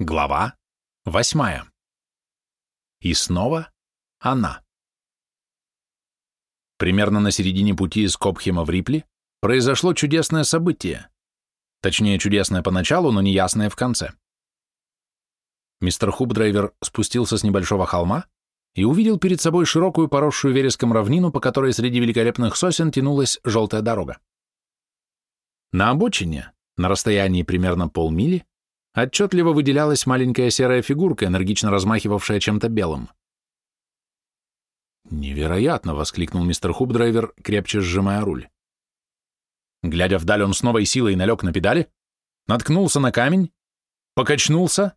Глава восьмая. И снова она. Примерно на середине пути из Копхема в Рипли произошло чудесное событие. Точнее, чудесное поначалу, но неясное в конце. Мистер Хубдрайвер спустился с небольшого холма и увидел перед собой широкую поросшую вереском равнину, по которой среди великолепных сосен тянулась желтая дорога. На обочине, на расстоянии примерно полмили, отчетливо выделялась маленькая серая фигурка, энергично размахивавшая чем-то белым. «Невероятно!» — воскликнул мистер Хубдрайвер, крепче сжимая руль. Глядя вдаль, он с новой силой налег на педали, наткнулся на камень, покачнулся,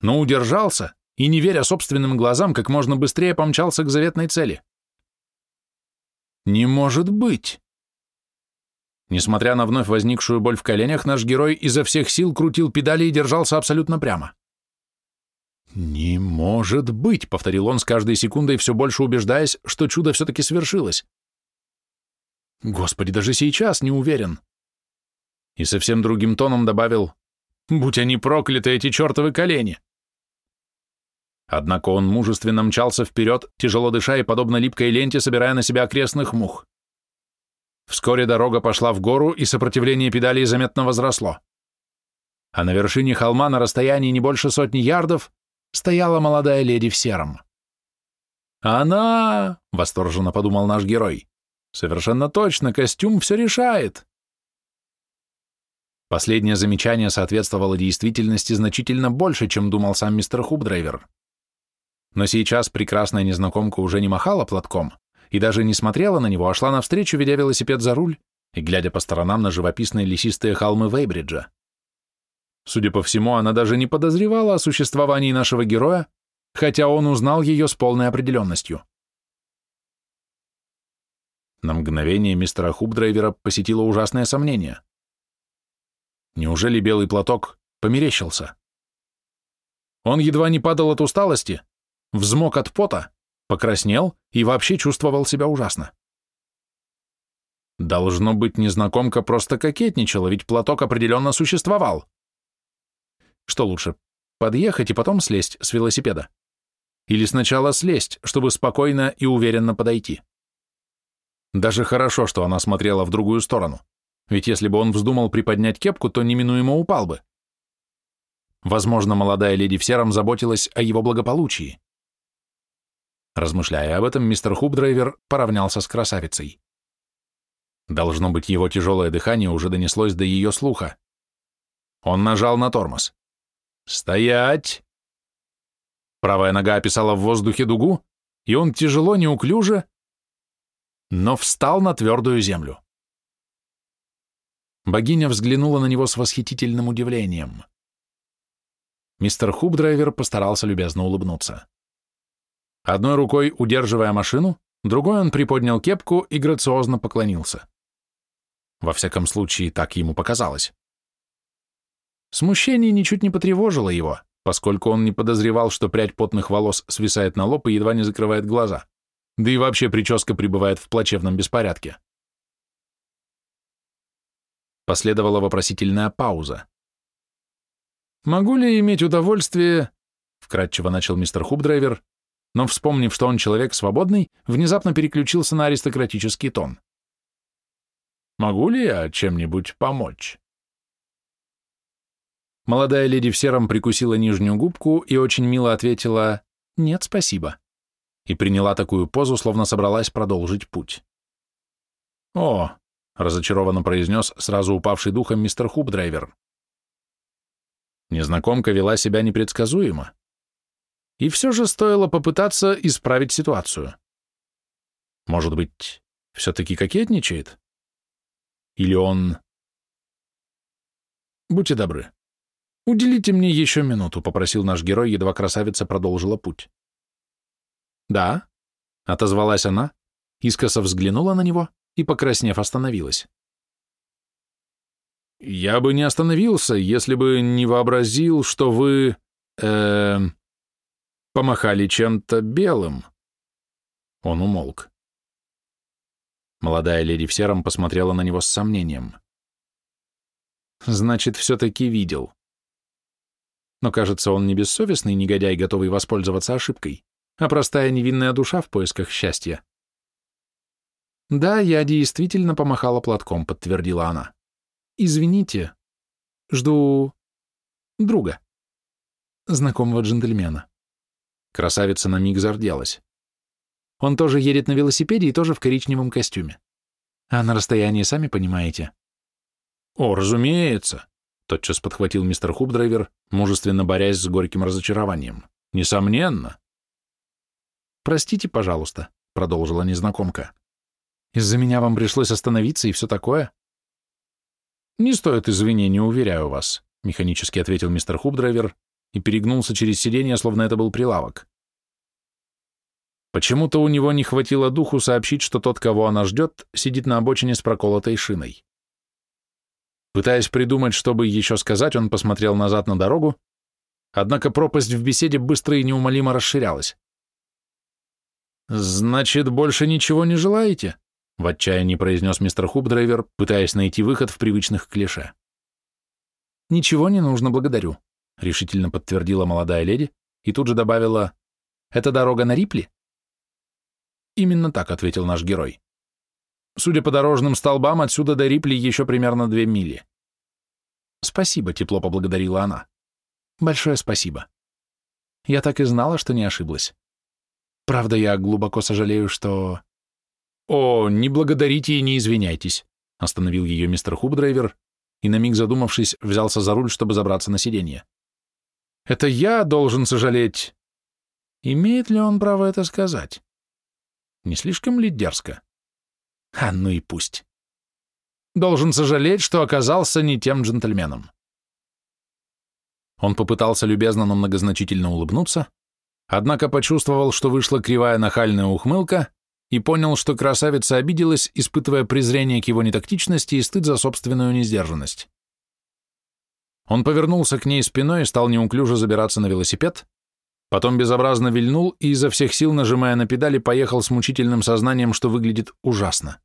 но удержался и, не веря собственным глазам, как можно быстрее помчался к заветной цели. «Не может быть!» Несмотря на вновь возникшую боль в коленях, наш герой изо всех сил крутил педали и держался абсолютно прямо. «Не может быть!» — повторил он с каждой секундой, все больше убеждаясь, что чудо все-таки свершилось. «Господи, даже сейчас не уверен!» И совсем другим тоном добавил, «Будь они прокляты, эти чертовы колени!» Однако он мужественно мчался вперед, тяжело дыша и подобно липкой ленте, собирая на себя окрестных мух. Вскоре дорога пошла в гору, и сопротивление педалей заметно возросло. А на вершине холма на расстоянии не больше сотни ярдов стояла молодая леди в сером. «Она!» — восторженно подумал наш герой. «Совершенно точно, костюм все решает!» Последнее замечание соответствовало действительности значительно больше, чем думал сам мистер Хубдрайвер. Но сейчас прекрасная незнакомка уже не махала платком, и даже не смотрела на него, а шла навстречу, ведя велосипед за руль и глядя по сторонам на живописные лесистые холмы Вейбриджа. Судя по всему, она даже не подозревала о существовании нашего героя, хотя он узнал ее с полной определенностью. На мгновение мистера Хубдрайвера посетило ужасное сомнение. Неужели белый платок померещился? Он едва не падал от усталости, взмок от пота, покраснел и вообще чувствовал себя ужасно. Должно быть, незнакомка просто кокетничала, ведь платок определенно существовал. Что лучше, подъехать и потом слезть с велосипеда? Или сначала слезть, чтобы спокойно и уверенно подойти? Даже хорошо, что она смотрела в другую сторону, ведь если бы он вздумал приподнять кепку, то неминуемо упал бы. Возможно, молодая леди в сером заботилась о его благополучии. Размышляя об этом, мистер Хубдрайвер поравнялся с красавицей. Должно быть, его тяжелое дыхание уже донеслось до ее слуха. Он нажал на тормоз. «Стоять!» Правая нога описала в воздухе дугу, и он тяжело, неуклюже, но встал на твердую землю. Богиня взглянула на него с восхитительным удивлением. Мистер Хубдрайвер постарался любезно улыбнуться. Одной рукой удерживая машину, другой он приподнял кепку и грациозно поклонился. Во всяком случае, так ему показалось. Смущение ничуть не потревожило его, поскольку он не подозревал, что прядь потных волос свисает на лоб и едва не закрывает глаза, да и вообще прическа пребывает в плачевном беспорядке. Последовала вопросительная пауза. «Могу ли иметь удовольствие...» — вкратчиво начал мистер Хубдрайвер, но, вспомнив, что он человек свободный, внезапно переключился на аристократический тон. «Могу ли я чем-нибудь помочь?» Молодая леди в сером прикусила нижнюю губку и очень мило ответила «Нет, спасибо» и приняла такую позу, словно собралась продолжить путь. «О!» — разочарованно произнес сразу упавший духом мистер Хубдрайвер. Незнакомка вела себя непредсказуемо. И все же стоило попытаться исправить ситуацию. Может быть, все-таки кокетничает? Или он... Будьте добры. Уделите мне еще минуту, попросил наш герой, едва красавица продолжила путь. Да, отозвалась она, искоса взглянула на него и, покраснев, остановилась. «Я бы не остановился, если бы не вообразил, что вы... э помахали чем-то белым. Он умолк. Молодая леди в сером посмотрела на него с сомнением. Значит, все-таки видел. но, кажется, он не бессовестный негодяй, готовый воспользоваться ошибкой, а простая невинная душа в поисках счастья. «Да, я действительно помахала платком», — подтвердила она. «Извините. Жду... друга. Знакомого джентльмена». Красавица на миг зарделась. Он тоже едет на велосипеде и тоже в коричневом костюме. А на расстоянии, сами понимаете. О, разумеется, тотчас подхватил мистер Хубдрайвер, мужественно борясь с горьким разочарованием. Несомненно. Простите, пожалуйста, продолжила незнакомка. Из-за меня вам пришлось остановиться и все такое. Не стоит извинений, уверяю вас, механически ответил мистер Хубдрайвер и перегнулся через сиденье, словно это был прилавок. Почему-то у него не хватило духу сообщить, что тот, кого она ждет, сидит на обочине с проколотой шиной. Пытаясь придумать, чтобы еще сказать, он посмотрел назад на дорогу, однако пропасть в беседе быстро и неумолимо расширялась. «Значит, больше ничего не желаете?» — в отчаянии произнес мистер Хубдрайвер, пытаясь найти выход в привычных клише. «Ничего не нужно, благодарю», — решительно подтвердила молодая леди и тут же добавила, «Это дорога на Рипли?» Именно так ответил наш герой. Судя по дорожным столбам, отсюда до Рипли еще примерно две мили. Спасибо, тепло поблагодарила она. Большое спасибо. Я так и знала, что не ошиблась. Правда, я глубоко сожалею, что... О, не благодарите и не извиняйтесь, остановил ее мистер Хубдрайвер и, на миг задумавшись, взялся за руль, чтобы забраться на сиденье. Это я должен сожалеть. Имеет ли он право это сказать? Не слишком ли дерзко? А ну и пусть. Должен сожалеть, что оказался не тем джентльменом. Он попытался любезно, но многозначительно улыбнуться, однако почувствовал, что вышла кривая нахальная ухмылка и понял, что красавица обиделась, испытывая презрение к его нетактичности и стыд за собственную несдержанность. Он повернулся к ней спиной и стал неуклюже забираться на велосипед, Потом безобразно вильнул и изо всех сил, нажимая на педали, поехал с мучительным сознанием, что выглядит ужасно.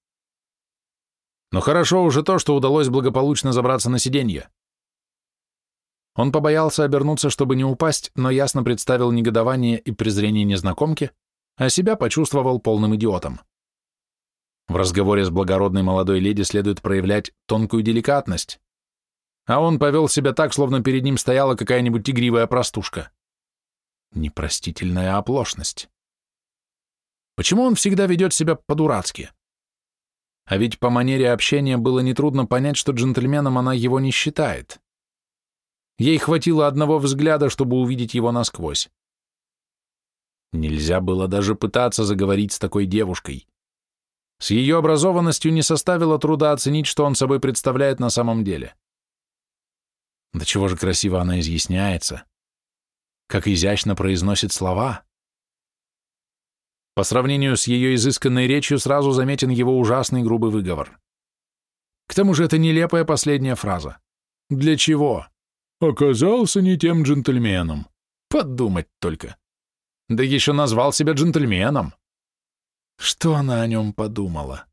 Но хорошо уже то, что удалось благополучно забраться на сиденье. Он побоялся обернуться, чтобы не упасть, но ясно представил негодование и презрение незнакомки, а себя почувствовал полным идиотом. В разговоре с благородной молодой леди следует проявлять тонкую деликатность, а он повел себя так, словно перед ним стояла какая-нибудь тигривая простушка. Непростительная оплошность. Почему он всегда ведет себя по-дурацки? А ведь по манере общения было нетрудно понять, что джентльменом она его не считает. Ей хватило одного взгляда, чтобы увидеть его насквозь. Нельзя было даже пытаться заговорить с такой девушкой. С ее образованностью не составило труда оценить, что он собой представляет на самом деле. Да чего же красиво она изъясняется как изящно произносит слова. По сравнению с ее изысканной речью сразу заметен его ужасный грубый выговор. К тому же это нелепая последняя фраза. Для чего? Оказался не тем джентльменом. Подумать только. Да еще назвал себя джентльменом. Что она о нем подумала?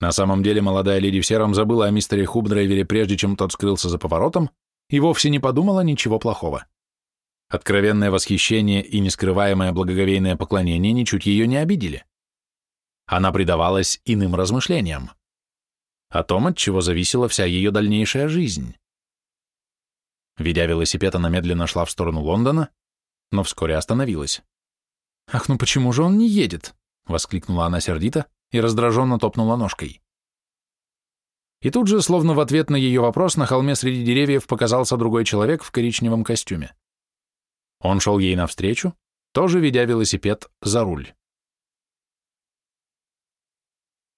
На самом деле молодая леди в сером забыла о мистере Хубдрайвере, прежде чем тот скрылся за поворотом, и вовсе не подумала ничего плохого. Откровенное восхищение и нескрываемое благоговейное поклонение ничуть ее не обидели. Она предавалась иным размышлениям. О том, от чего зависела вся ее дальнейшая жизнь. Ведя велосипед, она медленно шла в сторону Лондона, но вскоре остановилась. «Ах, ну почему же он не едет?» — воскликнула она сердито и раздраженно топнула ножкой. И тут же, словно в ответ на ее вопрос, на холме среди деревьев показался другой человек в коричневом костюме. Он шел ей навстречу, тоже ведя велосипед за руль.